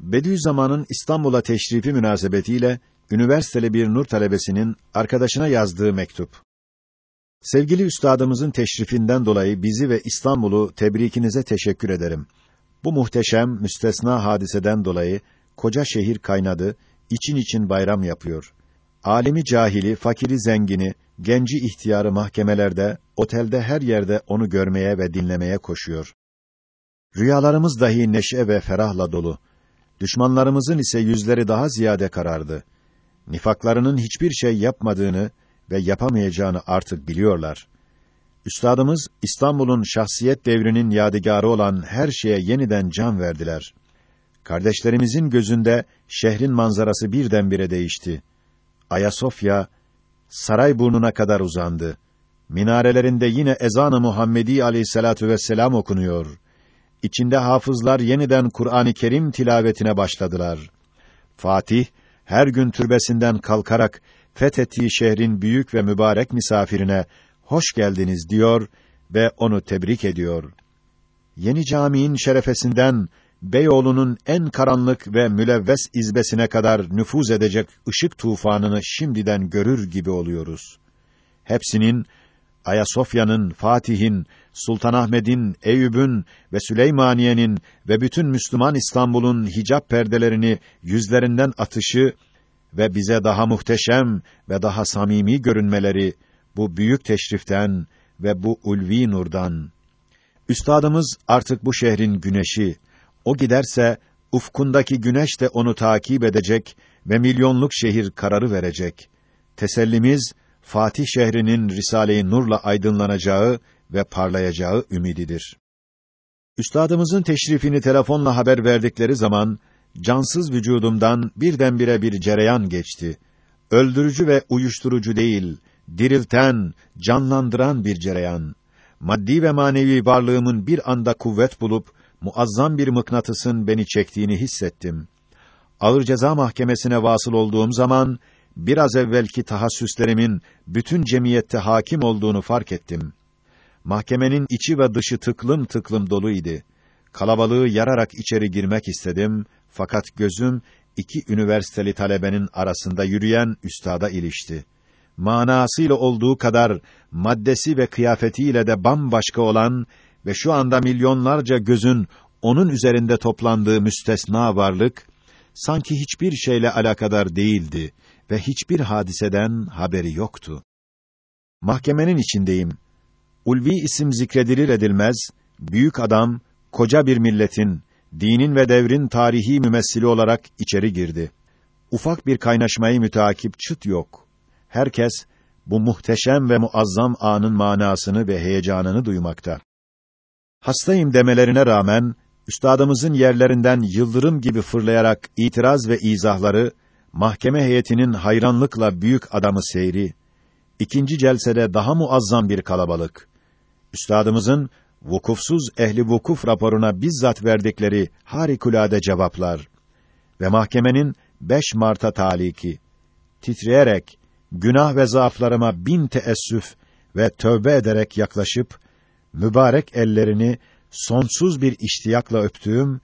Bediüzzaman'ın İstanbul'a teşrifi münasebetiyle üniversiteli bir nur talebesinin arkadaşına yazdığı mektup. Sevgili üstadımızın teşrifinden dolayı bizi ve İstanbul'u tebrikinize teşekkür ederim. Bu muhteşem, müstesna hadiseden dolayı koca şehir kaynadı, için için bayram yapıyor. Alimi cahili, fakiri zengini, genci ihtiyarı mahkemelerde, otelde her yerde onu görmeye ve dinlemeye koşuyor. Rüyalarımız dahi neşe ve ferahla dolu. Düşmanlarımızın ise yüzleri daha ziyade karardı. Nifaklarının hiçbir şey yapmadığını ve yapamayacağını artık biliyorlar. Üstadımız İstanbul'un şahsiyet devrinin yadigarı olan her şeye yeniden can verdiler. Kardeşlerimizin gözünde şehrin manzarası birdenbire değişti. Ayasofya saray burnuna kadar uzandı. Minarelerinde yine ezan-ı Muhammedi aleyhissalatu vesselam okunuyor. İçinde hafızlar yeniden Kur'an-ı Kerim tilavetine başladılar. Fatih her gün türbesinden kalkarak fethettiği şehrin büyük ve mübarek misafirine hoş geldiniz diyor ve onu tebrik ediyor. Yeni caminin şerefesinden Beyoğlu'nun en karanlık ve mülevves izbesine kadar nüfuz edecek ışık tufanını şimdiden görür gibi oluyoruz. Hepsinin Ayasofya'nın, Fatih'in, Sultanahmet'in, Eyüp'ün ve Süleymaniye'nin ve bütün Müslüman İstanbul'un hicap perdelerini yüzlerinden atışı ve bize daha muhteşem ve daha samimi görünmeleri bu büyük teşriften ve bu ulvi nurdan. Üstadımız artık bu şehrin güneşi. O giderse ufkundaki güneş de onu takip edecek ve milyonluk şehir kararı verecek. Tesellimiz Fatih şehrinin Risale-i Nur'la aydınlanacağı ve parlayacağı ümididir. Üstadımızın teşrifini telefonla haber verdikleri zaman cansız vücudumdan birdenbire bir cereyan geçti. Öldürücü ve uyuşturucu değil, dirilten, canlandıran bir cereyan. Maddi ve manevi varlığımın bir anda kuvvet bulup muazzam bir mıknatısın beni çektiğini hissettim. Ağır Ceza Mahkemesi'ne vasıl olduğum zaman biraz evvelki tahassüslerimin bütün cemiyette hakim olduğunu fark ettim. Mahkemenin içi ve dışı tıklım tıklım doluydu. Kalabalığı yararak içeri girmek istedim fakat gözüm iki üniversiteli talebenin arasında yürüyen üstada ilişti. Manasıyla olduğu kadar maddesi ve kıyafetiyle de bambaşka olan ve şu anda milyonlarca gözün onun üzerinde toplandığı müstesna varlık sanki hiçbir şeyle alakadar değildi ve hiçbir hadiseden haberi yoktu. Mahkemenin içindeyim. Ulvi isim zikredilir edilmez, büyük adam, koca bir milletin, dinin ve devrin tarihi mümessili olarak içeri girdi. Ufak bir kaynaşmayı müteakip çıt yok. Herkes, bu muhteşem ve muazzam anın manasını ve heyecanını duymakta. Hastayım demelerine rağmen, üstadımızın yerlerinden yıldırım gibi fırlayarak itiraz ve izahları, mahkeme heyetinin hayranlıkla büyük adamı seyri, ikinci celsede daha muazzam bir kalabalık, üstadımızın vukufsuz ehli vukuf raporuna bizzat verdikleri harikulade cevaplar ve mahkemenin 5 Mart'a taliki, titreyerek, günah ve zaaflarıma bin teessüf ve tövbe ederek yaklaşıp, mübarek ellerini sonsuz bir iştiyakla öptüğüm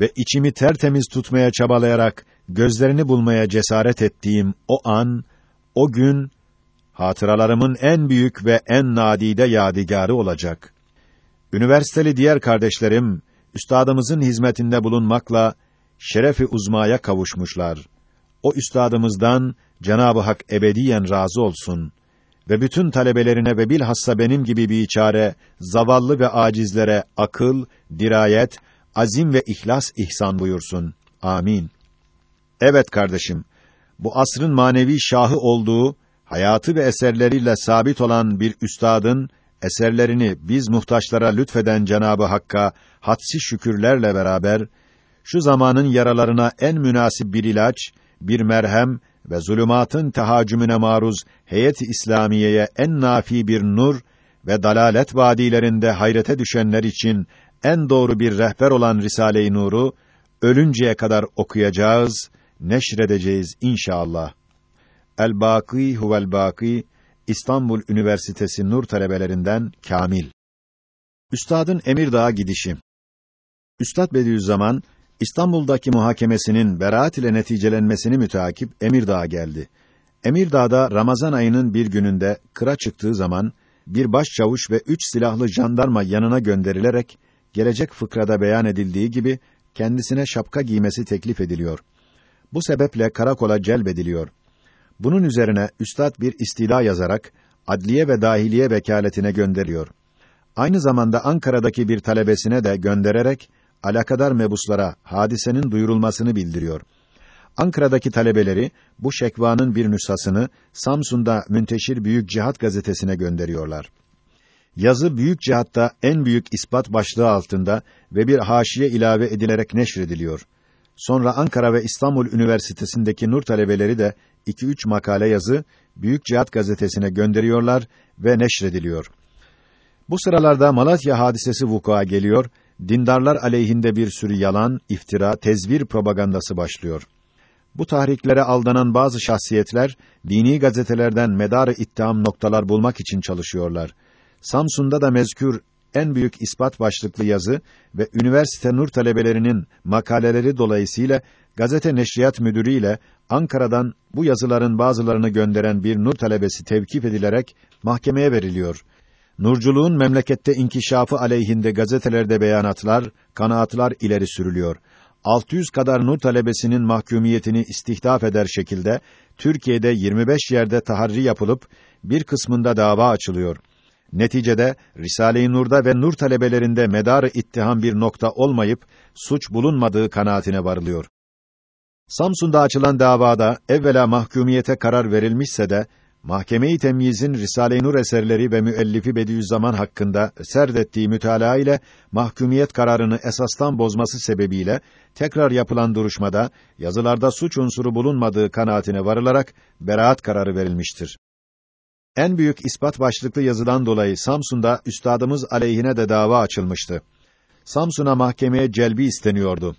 ve içimi tertemiz tutmaya çabalayarak gözlerini bulmaya cesaret ettiğim o an, o gün, hatıralarımın en büyük ve en nadide yadigarı olacak. Üniversiteli diğer kardeşlerim, üstadımızın hizmetinde bulunmakla, şerefi uzmaya kavuşmuşlar. O üstadımızdan, Cenab-ı Hak ebediyen razı olsun ve bütün talebelerine ve bilhassa benim gibi bir çare, zavallı ve acizlere akıl, dirayet, azim ve ihlas ihsan buyursun. Amin. Evet kardeşim, bu asrın manevi şahı olduğu, hayatı ve eserleriyle sabit olan bir üstadın eserlerini biz muhtaçlara lütfeden Cenabı Hakk'a hadsi şükürlerle beraber şu zamanın yaralarına en münasip bir ilaç, bir merhem ve zulümatın tehacümüne maruz heyet-i İslamiye'ye en nafi bir nur ve dalalet vadilerinde hayrete düşenler için en doğru bir rehber olan Risale-i Nur'u ölünceye kadar okuyacağız, neşredeceğiz inşallah. El-Bâkî huvel-Bâkî İstanbul Üniversitesi Nur talebelerinden Kamil. Üstadın Emirdağ'a gidişi. Üstad Bediüzzaman İstanbul'daki muhakemesinin beraat ile neticelenmesini müteakip Emirdağ'a geldi. Emirdağ'da Ramazan ayının bir gününde kıra çıktığı zaman bir başçavuş ve üç silahlı jandarma yanına gönderilerek gelecek fıkrada beyan edildiği gibi kendisine şapka giymesi teklif ediliyor. Bu sebeple karakola celbediliyor. Bunun üzerine üstad bir istila yazarak adliye ve dahiliye vekaletine gönderiyor. Aynı zamanda Ankara'daki bir talebesine de göndererek alakadar mebuslara hadisenin duyurulmasını bildiriyor. Ankara'daki talebeleri bu şekvanın bir nüshasını Samsun'da Münteşir Büyük Cihat gazetesine gönderiyorlar. Yazı Büyük Cihat'ta en büyük ispat başlığı altında ve bir haşiye ilave edilerek neşrediliyor. Sonra Ankara ve İstanbul Üniversitesi'ndeki nur talebeleri de iki üç makale yazı Büyük Cihat gazetesine gönderiyorlar ve neşrediliyor. Bu sıralarda Malatya hadisesi vuku'a geliyor, dindarlar aleyhinde bir sürü yalan, iftira, tezvir propagandası başlıyor. Bu tahriklere aldanan bazı şahsiyetler dini gazetelerden medarı ittiham noktalar bulmak için çalışıyorlar. Samsun'da da mezkür en büyük ispat başlıklı yazı ve üniversite nur talebelerinin makaleleri dolayısıyla gazete neşriyat müdürü ile Ankara'dan bu yazıların bazılarını gönderen bir nur talebesi tevkif edilerek mahkemeye veriliyor. Nurculuğun memlekette inkişafı aleyhinde gazetelerde beyanatlar, kanaatlar ileri sürülüyor. 600 kadar nur talebesinin mahkumiyetini istihdaf eder şekilde Türkiye'de 25 yerde taharri yapılıp bir kısmında dava açılıyor. Neticede Risale-i Nur'da ve nur talebelerinde medarı ittiham bir nokta olmayıp suç bulunmadığı kanaatine varılıyor. Samsun'da açılan davada evvela mahkumiyete karar verilmişse de Mahkeme-i Temyiz'in Risale-i Nur eserleri ve müellifi Bediüzzaman hakkında serdettiği mütalaa ile mahkumiyet kararını esastan bozması sebebiyle tekrar yapılan duruşmada yazılarda suç unsuru bulunmadığı kanaatine varılarak beraat kararı verilmiştir. En büyük ispat başlıklı yazıdan dolayı Samsun'da üstadımız aleyhine de dava açılmıştı. Samsun'a mahkemeye celbi isteniyordu.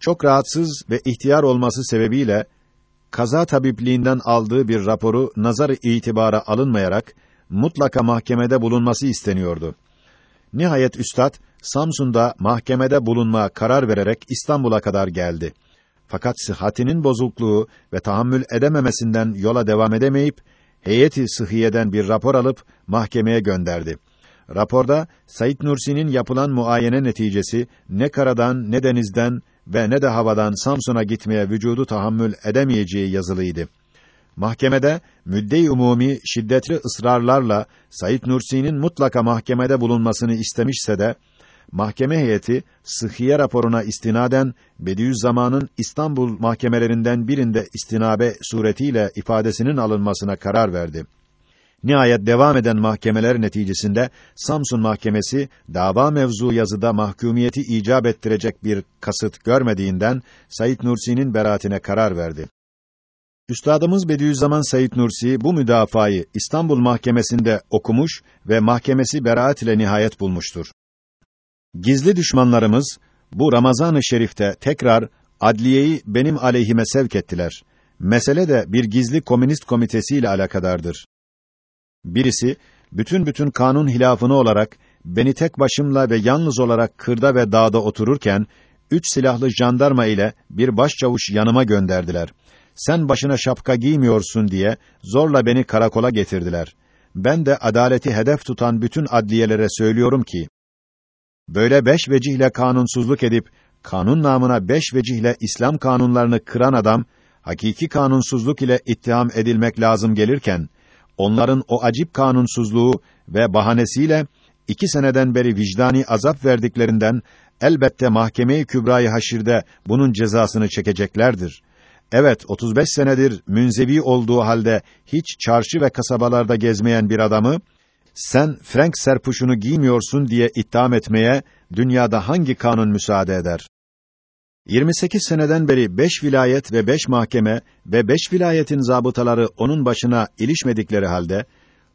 Çok rahatsız ve ihtiyar olması sebebiyle kaza tabipliğinden aldığı bir raporu nazar itibara alınmayarak mutlaka mahkemede bulunması isteniyordu. Nihayet üstad Samsun'da mahkemede bulunma karar vererek İstanbul'a kadar geldi. Fakat sıhhatinin bozukluğu ve tahammül edememesinden yola devam edemeyip heyeti sıhhiyeden bir rapor alıp mahkemeye gönderdi. Raporda Said Nursi'nin yapılan muayene neticesi ne karadan ne denizden ve ne de havadan Samsun'a gitmeye vücudu tahammül edemeyeceği yazılıydı. Mahkemede müdde-i umumi şiddetli ısrarlarla Said Nursi'nin mutlaka mahkemede bulunmasını istemişse de mahkeme heyeti sıhhiye raporuna istinaden Bediüzzaman'ın İstanbul mahkemelerinden birinde istinabe suretiyle ifadesinin alınmasına karar verdi. Nihayet devam eden mahkemeler neticesinde Samsun Mahkemesi dava mevzu yazıda mahkumiyeti icap ettirecek bir kasıt görmediğinden Said Nursi'nin beraatine karar verdi. Üstadımız Bediüzzaman Said Nursi bu müdafayı İstanbul Mahkemesi'nde okumuş ve mahkemesi beraat ile nihayet bulmuştur. Gizli düşmanlarımız bu Ramazan-ı Şerif'te tekrar adliyeyi benim aleyhime sevk ettiler. Mesele de bir gizli komünist komitesi ile alakadardır. Birisi bütün bütün kanun hilafını olarak beni tek başımla ve yalnız olarak kırda ve dağda otururken üç silahlı jandarma ile bir başçavuş yanıma gönderdiler. Sen başına şapka giymiyorsun diye zorla beni karakola getirdiler. Ben de adaleti hedef tutan bütün adliyelere söylüyorum ki böyle beş vecihle kanunsuzluk edip kanun namına beş vecihle İslam kanunlarını kıran adam hakiki kanunsuzluk ile ittiham edilmek lazım gelirken onların o acip kanunsuzluğu ve bahanesiyle iki seneden beri vicdani azap verdiklerinden elbette mahkeme-i kübrayı haşirde bunun cezasını çekeceklerdir. Evet, 35 senedir münzevi olduğu halde hiç çarşı ve kasabalarda gezmeyen bir adamı sen Frank serpuşunu giymiyorsun diye itham etmeye dünyada hangi kanun müsaade eder? 28 seneden beri beş vilayet ve beş mahkeme ve beş vilayetin zabıtaları onun başına ilişmedikleri halde,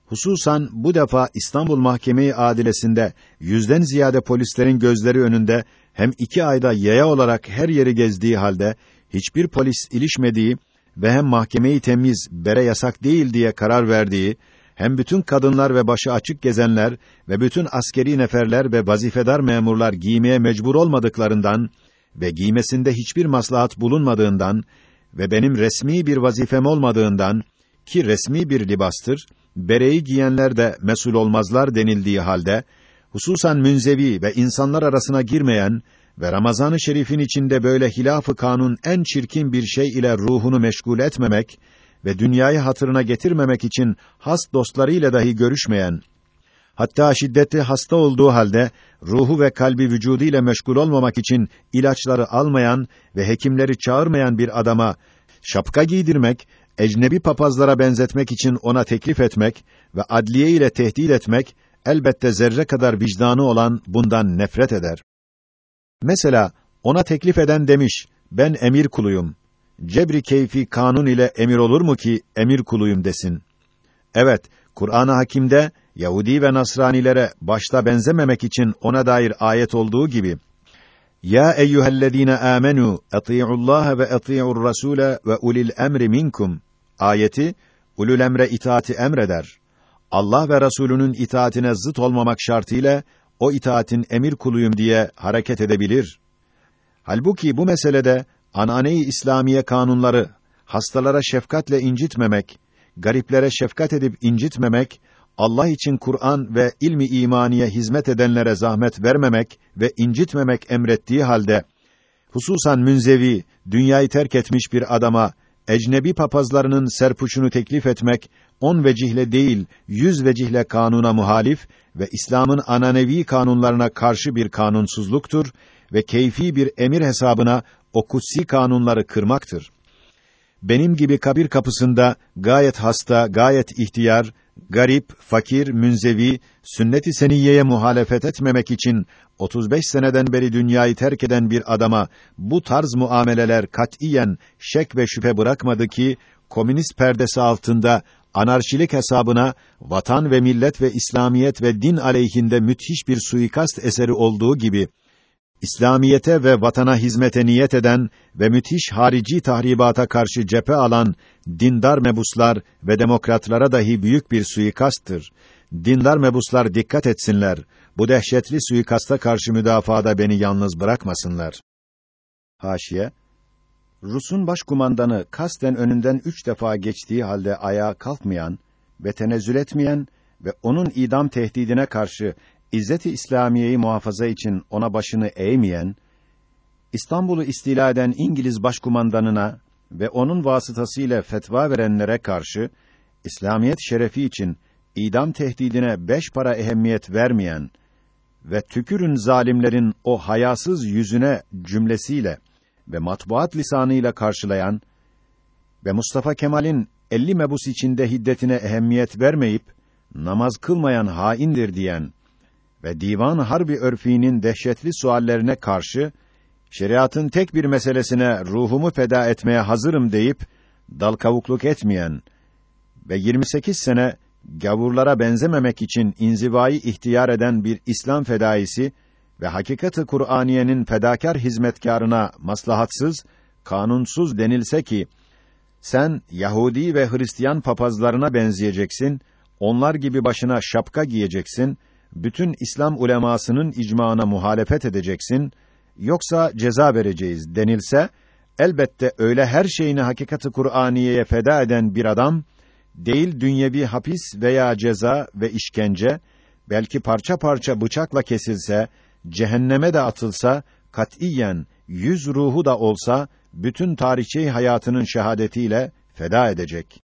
hususan bu defa İstanbul Mahkeme-i Adilesi'nde yüzden ziyade polislerin gözleri önünde hem iki ayda yaya olarak her yeri gezdiği halde hiçbir polis ilişmediği ve hem mahkemeyi temyiz bere yasak değil diye karar verdiği hem bütün kadınlar ve başı açık gezenler ve bütün askeri neferler ve vazifedar memurlar giymeye mecbur olmadıklarından ve giymesinde hiçbir maslahat bulunmadığından ve benim resmi bir vazifem olmadığından ki resmi bir libastır, bereyi giyenler de mesul olmazlar denildiği halde, hususan münzevi ve insanlar arasına girmeyen ve Ramazan-ı Şerif'in içinde böyle hilaf-ı kanun en çirkin bir şey ile ruhunu meşgul etmemek ve dünyayı hatırına getirmemek için has dostlarıyla dahi görüşmeyen, hatta şiddetli hasta olduğu halde ruhu ve kalbi vücudu ile meşgul olmamak için ilaçları almayan ve hekimleri çağırmayan bir adama şapka giydirmek, ecnebi papazlara benzetmek için ona teklif etmek ve adliye ile tehdit etmek elbette zerre kadar vicdanı olan bundan nefret eder. Mesela ona teklif eden demiş, ben emir kuluyum. Cebri keyfi kanun ile emir olur mu ki emir kuluyum desin. Evet, Kur'an-ı Hakîm'de Yahudi ve Nasranilere başta benzememek için ona dair ayet olduğu gibi Ya eyyuhellezine amenu atiiullaha ve atiiur rasule ve ulil emri minkum ayeti ulul emre itaati emreder. Allah ve Resulünün itaatine zıt olmamak şartıyla o itaatin emir kuluyum diye hareket edebilir. Halbuki bu meselede anane-i İslamiye kanunları hastalara şefkatle incitmemek, gariplere şefkat edip incitmemek, Allah için Kur'an ve ilmi imaniye hizmet edenlere zahmet vermemek ve incitmemek emrettiği halde hususan münzevi, dünyayı terk etmiş bir adama ecnebi papazlarının serpuşunu teklif etmek on vecihle değil yüz vecihle kanuna muhalif ve İslam'ın ananevi kanunlarına karşı bir kanunsuzluktur ve keyfi bir emir hesabına o kutsi kanunları kırmaktır. Benim gibi kabir kapısında gayet hasta, gayet ihtiyar, garip, fakir, münzevi, sünnet-i seniyyeye muhalefet etmemek için 35 seneden beri dünyayı terk eden bir adama bu tarz muameleler katiyen şek ve şüphe bırakmadı ki komünist perdesi altında anarşilik hesabına vatan ve millet ve İslamiyet ve din aleyhinde müthiş bir suikast eseri olduğu gibi İslamiyete ve vatana hizmete niyet eden ve müthiş harici tahribata karşı cephe alan dindar mebuslar ve demokratlara dahi büyük bir suikasttır. Dindar mebuslar dikkat etsinler. Bu dehşetli suikasta karşı müdafaada beni yalnız bırakmasınlar. Haşiye Rus'un başkumandanı kasten önünden üç defa geçtiği halde ayağa kalkmayan ve tenezzül etmeyen ve onun idam tehdidine karşı İzzet-i İslamiyeyi muhafaza için ona başını eğmeyen, İstanbul'u istila eden İngiliz başkumandanına ve onun vasıtasıyla fetva verenlere karşı İslamiyet şerefi için idam tehdidine beş para ehemmiyet vermeyen ve tükürün zalimlerin o hayasız yüzüne cümlesiyle ve matbuat lisanıyla karşılayan ve Mustafa Kemal'in elli mebus içinde hiddetine ehemmiyet vermeyip namaz kılmayan haindir diyen ve divan harbi örfinin dehşetli suallerine karşı şeriatın tek bir meselesine ruhumu feda etmeye hazırım deyip dal kavukluk etmeyen ve 28 sene gavurlara benzememek için inzivayı ihtiyar eden bir İslam fedaisi ve hakikati Kur'aniyenin fedakar hizmetkarına maslahatsız, kanunsuz denilse ki sen Yahudi ve Hristiyan papazlarına benzeyeceksin, onlar gibi başına şapka giyeceksin bütün İslam ulemasının icmaına muhalefet edeceksin yoksa ceza vereceğiz denilse elbette öyle her şeyini hakikati Kur'aniyeye feda eden bir adam değil dünyevi hapis veya ceza ve işkence belki parça parça bıçakla kesilse cehenneme de atılsa katiyen yüz ruhu da olsa bütün tarihçi hayatının şehadetiyle feda edecek.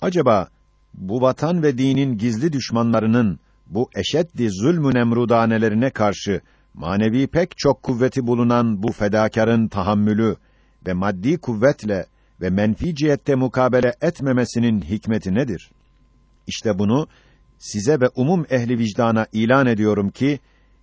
Acaba bu vatan ve dinin gizli düşmanlarının bu eşeddi zulmü nemrudanelerine karşı manevi pek çok kuvveti bulunan bu fedakarın tahammülü ve maddi kuvvetle ve menfi cihette mukabele etmemesinin hikmeti nedir? İşte bunu size ve umum ehli vicdana ilan ediyorum ki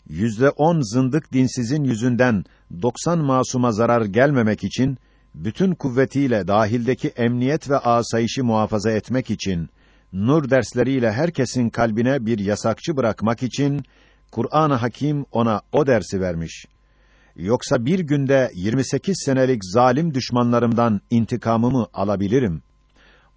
yüzde on zındık dinsizin yüzünden doksan masuma zarar gelmemek için bütün kuvvetiyle dahildeki emniyet ve asayişi muhafaza etmek için nur dersleriyle herkesin kalbine bir yasakçı bırakmak için Kur'an-ı Hakim ona o dersi vermiş. Yoksa bir günde 28 senelik zalim düşmanlarımdan intikamımı alabilirim.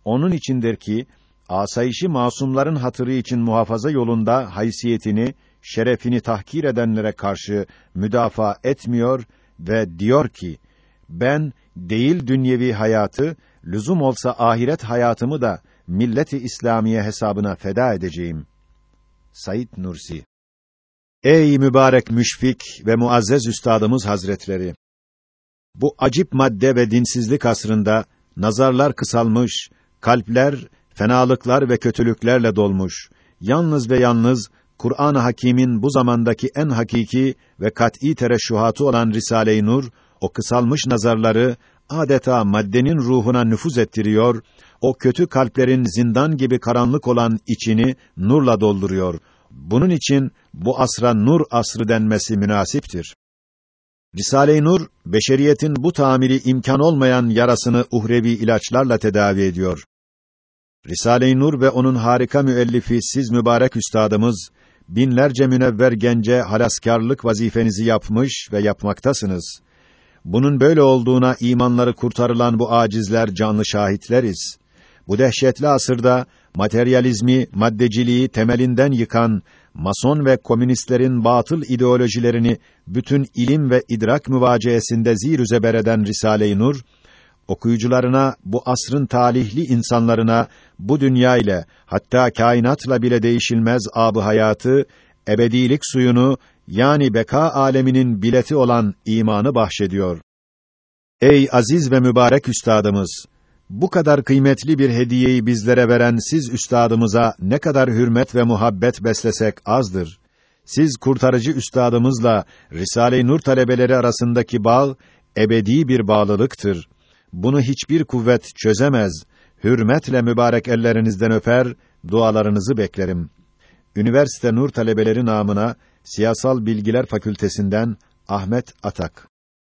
Onun içindir ki asayişi masumların hatırı için muhafaza yolunda haysiyetini, şerefini tahkir edenlere karşı müdafaa etmiyor ve diyor ki, ben değil dünyevi hayatı, lüzum olsa ahiret hayatımı da milleti İslamiye hesabına feda edeceğim. Said Nursi Ey mübarek müşfik ve muazzez üstadımız hazretleri! Bu acip madde ve dinsizlik asrında nazarlar kısalmış, kalpler fenalıklar ve kötülüklerle dolmuş. Yalnız ve yalnız Kur'an-ı Hakîm'in bu zamandaki en hakiki ve kat'î tereşşuhatı olan Risale-i Nur o kısalmış nazarları adeta maddenin ruhuna nüfuz ettiriyor, o kötü kalplerin zindan gibi karanlık olan içini nurla dolduruyor. Bunun için bu asra nur asrı denmesi münasiptir. Risale-i Nur, beşeriyetin bu tamiri imkan olmayan yarasını uhrevi ilaçlarla tedavi ediyor. Risale-i Nur ve onun harika müellifi siz mübarek üstadımız, binlerce münevver gence halaskarlık vazifenizi yapmış ve yapmaktasınız. Bunun böyle olduğuna imanları kurtarılan bu acizler canlı şahitleriz. Bu dehşetli asırda materyalizmi, maddeciliği temelinden yıkan mason ve komünistlerin batıl ideolojilerini bütün ilim ve idrak müvaceesinde zir eden Risale-i Nur okuyucularına, bu asrın talihli insanlarına bu dünya ile hatta kainatla bile değişilmez abı hayatı, ebedilik suyunu yani beka aleminin bileti olan imanı bahşediyor. Ey aziz ve mübarek üstadımız, bu kadar kıymetli bir hediyeyi bizlere veren siz üstadımıza ne kadar hürmet ve muhabbet beslesek azdır. Siz kurtarıcı üstadımızla Risale-i Nur talebeleri arasındaki bağ ebedi bir bağlılıktır. Bunu hiçbir kuvvet çözemez. Hürmetle mübarek ellerinizden öper, dualarınızı beklerim. Üniversite Nur talebeleri namına Siyasal Bilgiler Fakültesinden Ahmet Atak